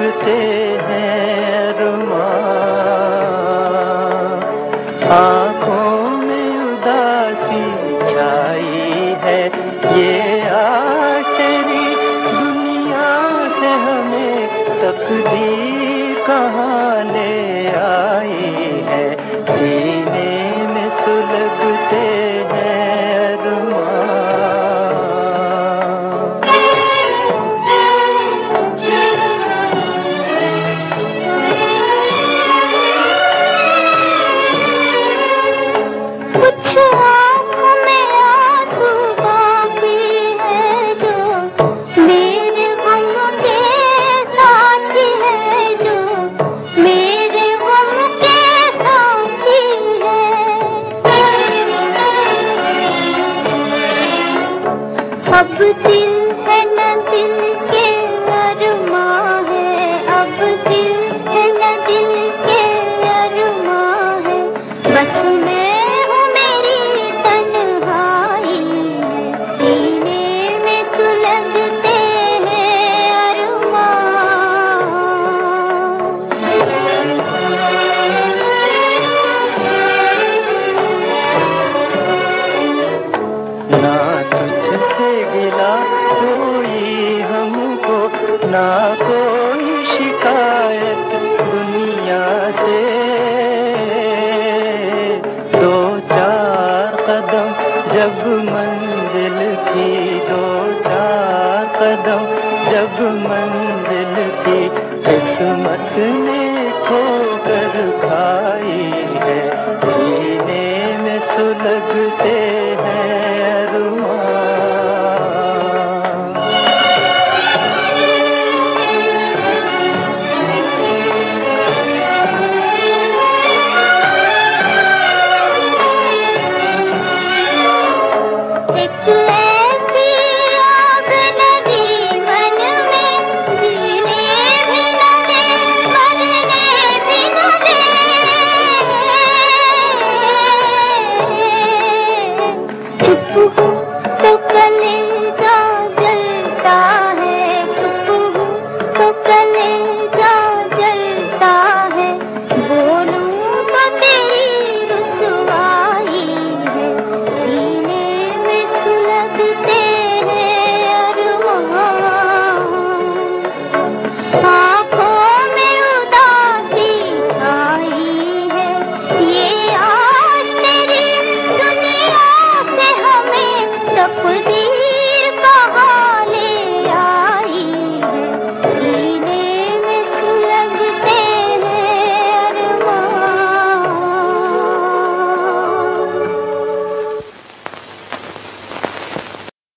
ہیں آنکھوں دل ہے نہ دل کے ارماں ہے اب دل نہ کوئی شکایت دنیا سے دو چار قدم جب منزل تھی دو چار قدم جب منزل تھی قسمت نے کھو کر کھائی ہے سینے میں سلگتے love.